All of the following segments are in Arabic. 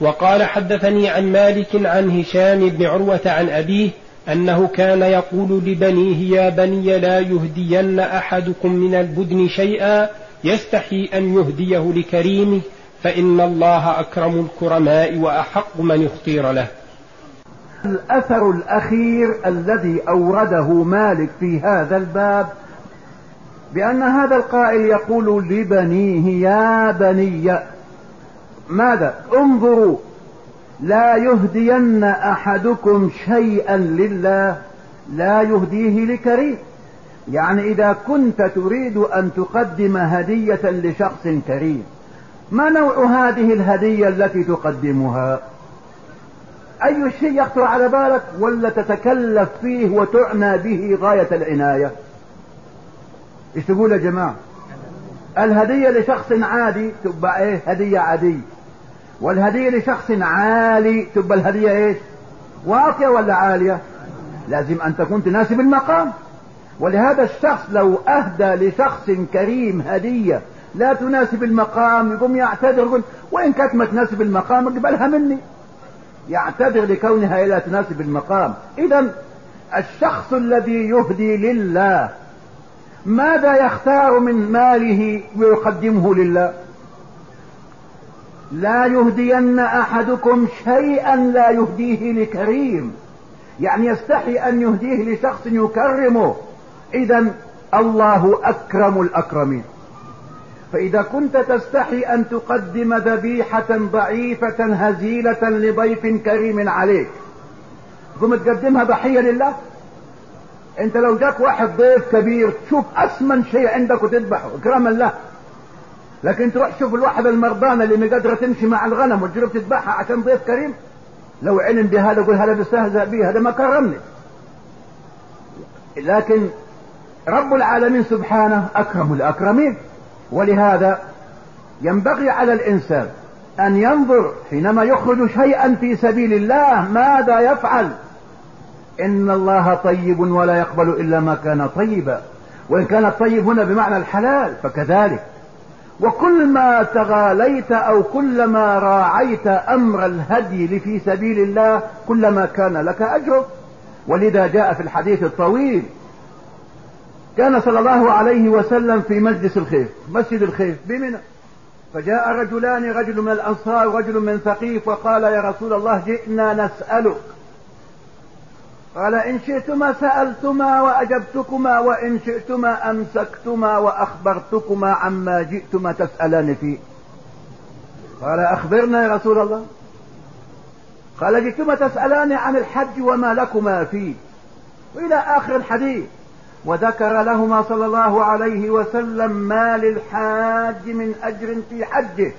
وقال حدثني عن مالك عن هشام بن عروة عن أبيه أنه كان يقول لبنيه يا بني لا يهدين أحدكم من البدن شيئا يستحي أن يهديه لكريمه فإن الله أكرم الكرماء وأحق من يختير له. الأثر الأخير الذي أورده مالك في هذا الباب بأن هذا القائل يقول لبنيه يا بني ماذا؟ انظروا. لا يهدين أحدكم شيئا لله لا يهديه لكريم. يعني إذا كنت تريد أن تقدم هدية لشخص كريم ما نوع هذه الهدية التي تقدمها؟ أي شيء يخطر على بالك ولا تتكلف فيه وتعنى به غاية العناية؟ إيش تقول يا جماعة؟ الهدية لشخص عادي تبقى إيه؟ هدية عادية. والهدية لشخص عالي. تبقى الهدية إيش؟ واطية ولا عالية؟ لازم أن تكون تناسب المقام. ولهذا الشخص لو أهدى لشخص كريم هدية لا تناسب المقام يقوم يعتذر يقول وإن كانت ما تناسب المقام اقبلها مني. يعتذر لكونها لا تناسب المقام. اذا الشخص الذي يهدي لله ماذا يختار من ماله ويقدمه لله؟ لا يهدين أحدكم شيئا لا يهديه لكريم. يعني يستحي أن يهديه لشخص يكرمه. اذا الله أكرم الأكرمين. فإذا كنت تستحي أن تقدم ذبيحة ضعيفة هزيلة لضيف كريم عليك. ثم تقدمها ضحية لله. أنت لو جاك واحد ضيف كبير تشوف أسمن شيء عندك وتذبحه. إكراما له. لكن تروح تشوف الواحدة المرضانة اللي مقدرة تمشي مع الغنم وتجرب تذبحها عشان ضيف كريم لو علم بهذا يقول هذا بيستهزأ بي هذا ما كرمني. لكن رب العالمين سبحانه أكرم الأكرمين. ولهذا ينبغي على الإنسان أن ينظر حينما يخرج شيئا في سبيل الله ماذا يفعل؟ إن الله طيب ولا يقبل إلا ما كان طيبا. وإن كان الطيب هنا بمعنى الحلال فكذلك وكل ما تغاليت أو كلما راعيت أمر الهدي في سبيل الله كلما كان لك اجر ولذا جاء في الحديث الطويل كان صلى الله عليه وسلم في مجلس الخيف مسجد الخيف بمنى. فجاء رجلان رجل من الأنصار ورجل من ثقيف وقال يا رسول الله جئنا نسألك. قال إن شئتما سألتما وأجبتكما وإن شئتما أمسكتما وأخبرتكما عما جئتما تسألان فيه قال أخبرنا يا رسول الله. قال جئتما تسألان عن الحج وما لكما فيه وإلى آخر الحديث. وذكر لهما صلى الله عليه وسلم ما للحاج من أجر في حجه.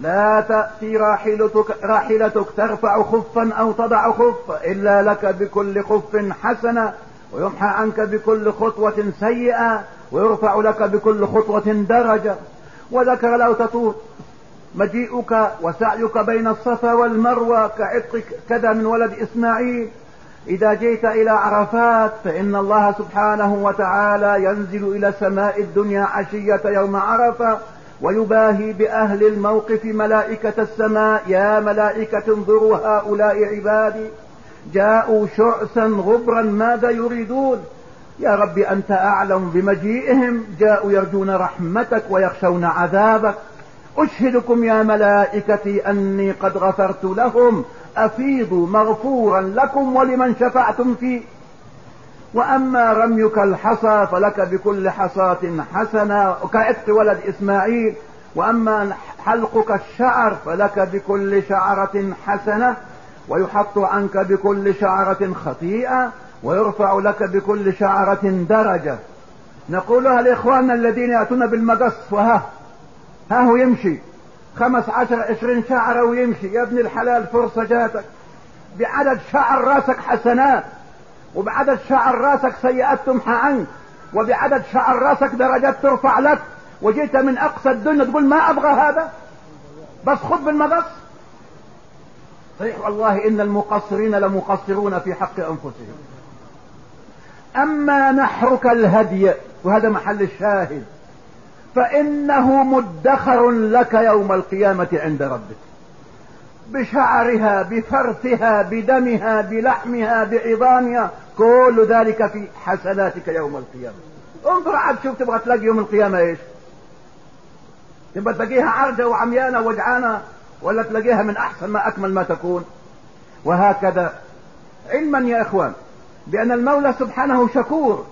لا تأتي راحلتك, راحلتك ترفع خفا أو تضع خف إلا لك بكل خف حسنة ويمحى عنك بكل خطوة سيئة ويرفع لك بكل خطوة درجة. وذكر لو تطوف مجيئك وسعيك بين الصفا والمروة كعتق كذا من ولد إسماعيل. إذا جئت إلى عرفات فإن الله سبحانه وتعالى ينزل إلى سماء الدنيا عشية يوم عرفة. ويباهي بأهل الموقف ملائكة السماء يا ملائكة انظروا هؤلاء عبادي جاءوا شعثا غبرا ماذا يريدون؟ يا رب أنت أعلم بمجيئهم جاءوا يرجون رحمتك ويخشون عذابك. أشهدكم يا ملائكتي أني قد غفرت لهم أفيضوا مغفورا لكم ولمن شفعتم فيه. وأما رميك الحصى فلك بكل حصاة حسنة كعتق ولد إسماعيل. وأما حلقك الشعر فلك بكل شعرة حسنة ويحط عنك بكل شعرة خطيئة ويرفع لك بكل شعرة درجة. نقولها لإخواننا الذين يأتون بالمقص وها ها هو يمشي. خمس عشر عشرين شعرة ويمشي. يا ابن الحلال فرصة جاتك. بعدد شعر راسك حسنات. وبعدد شعر راسك سيئات تمحى عنك وبعدد شعر راسك درجات ترفع لك. وجئت من أقصى الدنيا تقول ما أبغى هذا. بس خذ بالمقص. صحيح والله إن المقصرين لمقصرون في حق أنفسهم. أما نحرك الهدي وهذا محل الشاهد فإنه مدخر لك يوم القيامة عند ربك. بشعرها بفرثها بدمها بلحمها بعظامها كل ذلك في حسناتك يوم القيامة. انظر عاد شوف تبغى تلاقي يوم القيامة إيش؟ تبغى تلاقيها عرجة وعميانة وجعانة ولا تلاقيها من أحسن ما أكمل ما تكون؟ وهكذا. علما يا إخوان بأن المولى سبحانه شكور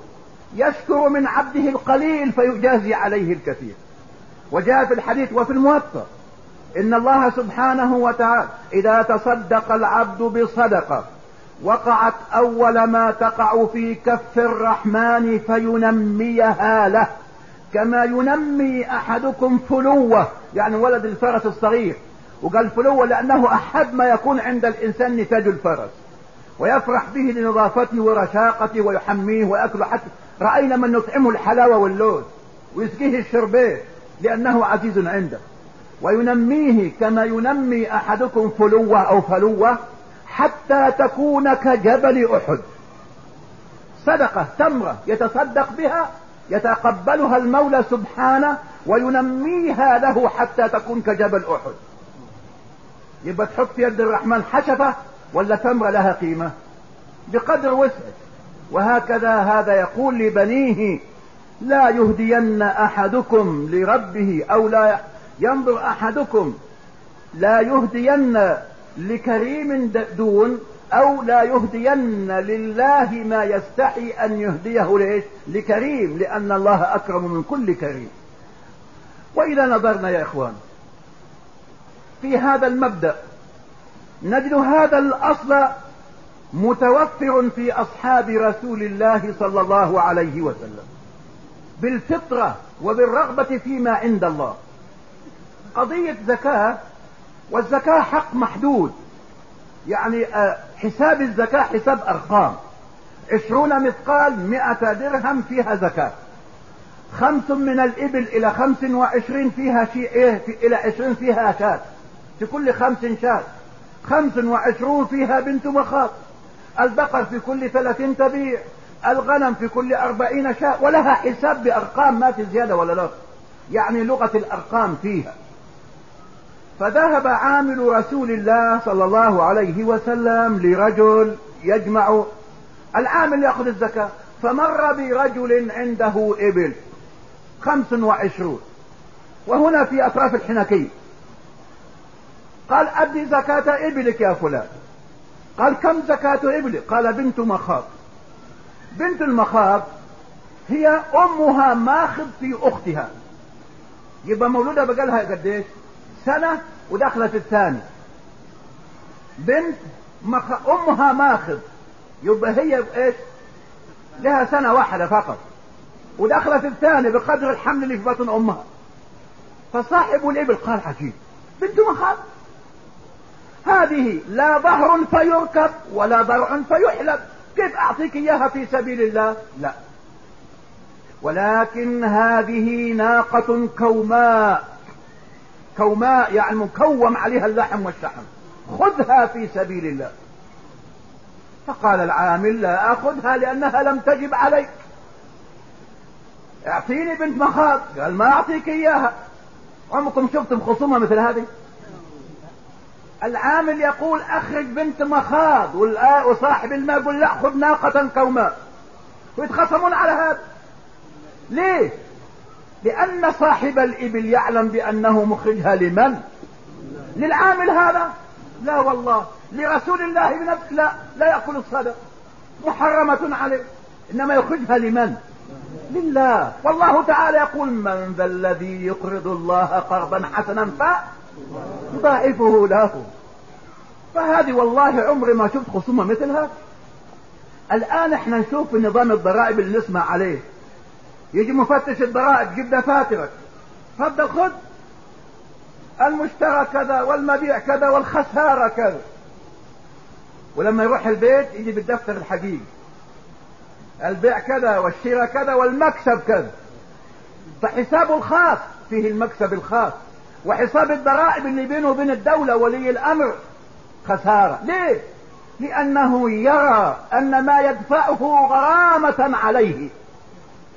يشكر من عبده القليل فيجازي عليه الكثير. وجاء في الحديث وفي الموطأ إن الله سبحانه وتعالى إذا تصدق العبد بصدقة وقعت أول ما تقع في كف الرحمن فينميها له كما ينمي أحدكم فلوة يعني ولد الفرس الصغير وقال فلوة لأنه احب ما يكون عند الإنسان نتاج الفرس ويفرح به لنظافته ورشاقته ويحميه ويأكله حتى رأينا من نطعمه الحلاوة واللوز ويسقيه الشربات لأنه عزيز عنده. وينميه كما ينمي أحدكم فلوة أو فلوة حتى تكون كجبل أحد. صدقة تمرة يتصدق بها يتقبلها المولى سبحانه وينميها له حتى تكون كجبل أحد. يبقى تحط يد الرحمن حشفة ولا تمرة لها قيمة؟ بقدر وسعه. وهكذا هذا يقول لبنيه لا يهدين أحدكم لربه أو لا ينظر أحدكم لا يهدين لكريم دون أو لا يهدين لله ما يستحي أن يهديه ليش؟ لكريم لأن الله أكرم من كل كريم. واذا نظرنا يا إخوان. في هذا المبدأ نجد هذا الأصل متوفر في أصحاب رسول الله صلى الله عليه وسلم. بالفطرة وبالرغبة فيما عند الله. قضية زكاة والزكاة حق محدود. يعني حساب الزكاة حساب أرقام. عشرون مثقال مئة درهم فيها زكاة. خمس من الإبل إلى خمس وعشرين فيها شيء إيه في إلى عشرين فيها شاة. في كل خمس شاة. خمس وعشرون فيها بنت مخاض. البقر في كل ثلاثين تبيع. الغنم في كل أربعين شاة. ولها حساب بأرقام ما في زيادة ولا لا. يعني لغة الأرقام فيها. فذهب عامل رسول الله صلى الله عليه وسلم لرجل يجمع العامل يأخذ الزكاة فمر برجل عنده إبل خمس وعشرون وهنا في أطراف الحنكية. قال أدي زكاة إبلك يا فلان. قال كم زكاة إبلك قال بنت مخاض. بنت المخاض هي أمها ماخذ في أختها. يبقى مولودة بقالها قديش؟ سنة ودخلت الثاني بنت مخ... أمها ماخذ. يبقى هي بإيش لها سنة واحدة فقط. ودخلت الثاني بقدر الحمل اللي في بطن أمها. فصاحب الإبل قال عجيب. بنت مخاض. هذه لا ظهر فيركب ولا ضرع فيحلب. كيف أعطيك إياها في سبيل الله؟ لا. ولكن هذه ناقة كوماء. كوماء يعني مكوم عليها اللحم والشحم. خذها في سبيل الله. فقال العامل لا أخذها لأنها لم تجب عليك. اعطيني بنت مخاض. قال ما أعطيك إياها. عمركم شفتم خصومة مثل هذه؟ العامل يقول أخرج بنت مخاض وصاحب الماء يقول لا خذ ناقة كوماء ويتخصمون على هذا. ليه لأن صاحب الإبل يعلم بأنه مخرجها لمن؟ للعامل هذا؟ لا والله. لرسول الله بنفسه لا لا يأكل الصدق. محرمة عليه. إنما يخرجها لمن؟ لله. والله تعالى يقول من ذا الذي يقرض الله قرضا حسنا ف يضاعفه له. فهذه والله عمري ما شفت خصومة مثل هذا الآن إحنا نشوف نظام الضرائب اللي نسمع عليه. يجي مفتش الضرائب جيب دفاترك تفضل خذ المشترى كذا والمبيع كذا والخسارة كذا. ولما يروح البيت يجي بالدفتر الحقيقي. البيع كذا والشراء كذا والمكسب كذا. فحسابه الخاص فيه المكسب الخاص. وحساب الضرائب اللي بينه وبين الدولة ولي الأمر خسارة. ليه؟ لأنه يرى أن ما يدفعه غرامة عليه.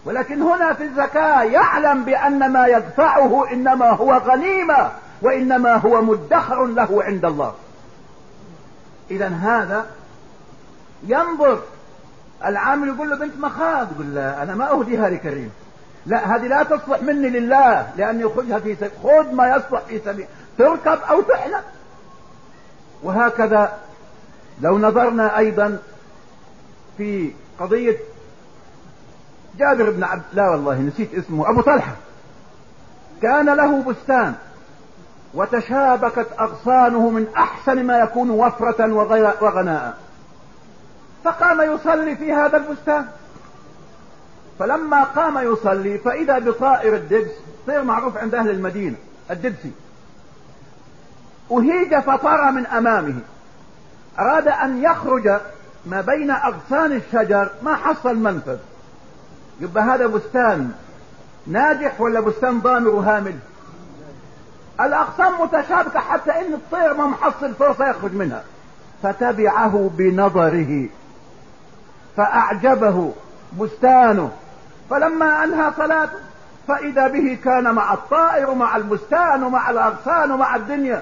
ولكن هنا في الزكاة يعلم بأن ما يدفعه إنما هو غنيمة وإنما هو مدخر له عند الله. اذا هذا ينظر العامل يقول له بنت مخاض يقول لا أنا ما اهديها لكريم لا هذه لا تصلح مني لله لأني اخذها في سبيل خذ ما يصلح في سبيل تركب أو تحلب وهكذا لو نظرنا أيضا في قضية جابر بن عبد لا والله نسيت اسمه أبو طلحة. كان له بستان وتشابكت أغصانه من أحسن ما يكون وفرة وغناء. فقام يصلي في هذا البستان. فلما قام يصلي فإذا بطائر الدبس طير معروف عند أهل المدينة الدبسي. أهيج فطار من أمامه. أراد أن يخرج ما بين أغصان الشجر ما حصل منفذ. يبقى هذا بستان ناجح ولا بستان ضامر وهامل؟ الاغصان متشابكة حتى إن الطير ما محصل فرصة يخرج منها. فتبعه بنظره فأعجبه بستانه. فلما أنهى صلاته فإذا به كان مع الطائر ومع البستان ومع الأغصان ومع الدنيا.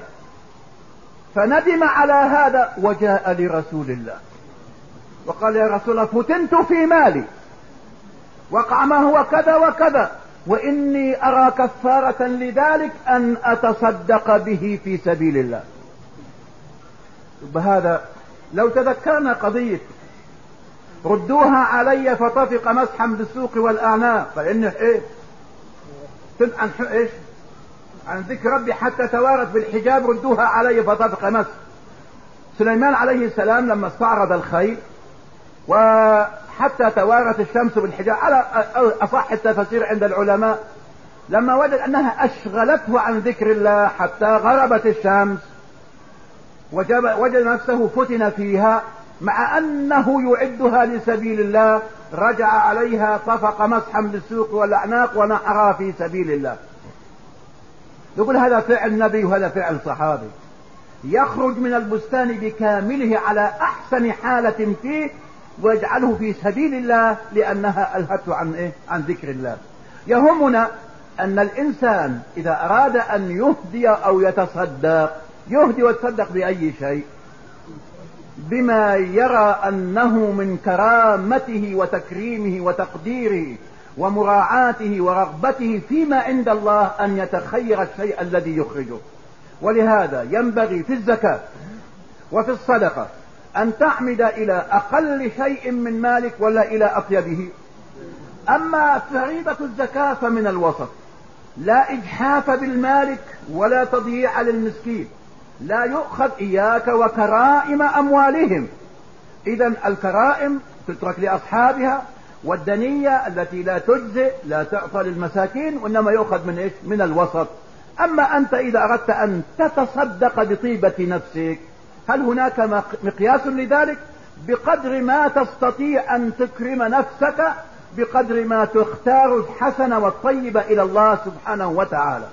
فندم على هذا وجاء لرسول الله. وقال يا رسول الله فتنت في مالي. وقع ما هو كذا وكذا. وإني أرى كفارة لذلك أن أتصدق به في سبيل الله. بهذا لو تذكرنا قضية ردوها علي فطفق مسحا بالسوق والاعناق فان إيه؟ عن إيش؟ عن ذكر ربي حتى توارت بالحجاب ردوها علي فطفق مسح. سليمان عليه السلام لما استعرض الخيل وحتى توارت الشمس بالحجاب على أصح التفاسير عند العلماء لما وجد أنها أشغلته عن ذكر الله حتى غربت الشمس وجد نفسه فتن فيها مع أنه يعدها لسبيل الله رجع عليها طفق مسحا بالسوق والأعناق ونحرها في سبيل الله. يقول هذا فعل نبي وهذا فعل صحابي. يخرج من البستان بكامله على أحسن حالة فيه ويجعله في سبيل الله لأنها ألهته عن إيه؟ عن ذكر الله. يهمنا أن الإنسان إذا أراد أن يهدي أو يتصدق يهدي ويتصدق بأي شيء؟ بما يرى أنه من كرامته وتكريمه وتقديره ومراعاته ورغبته فيما عند الله أن يتخير الشيء الذي يخرجه. ولهذا ينبغي في الزكاة وفي الصدقة أن تعمد إلى أقل شيء من مالك ولا إلى أطيبه. أما فريضة الزكاة فمن الوسط. لا إجحاف بالمالك ولا تضييع للمسكين. لا يؤخذ إياك وكرائم أموالهم. اذا الكرائم تترك لأصحابها والدنية التي لا تجزئ لا تعطى للمساكين وإنما يؤخذ من إيش؟ من الوسط. أما أنت إذا أردت أن تتصدق بطيبة نفسك هل هناك مقياس لذلك؟ بقدر ما تستطيع أن تكرم نفسك بقدر ما تختار الحسن والطيب إلى الله سبحانه وتعالى.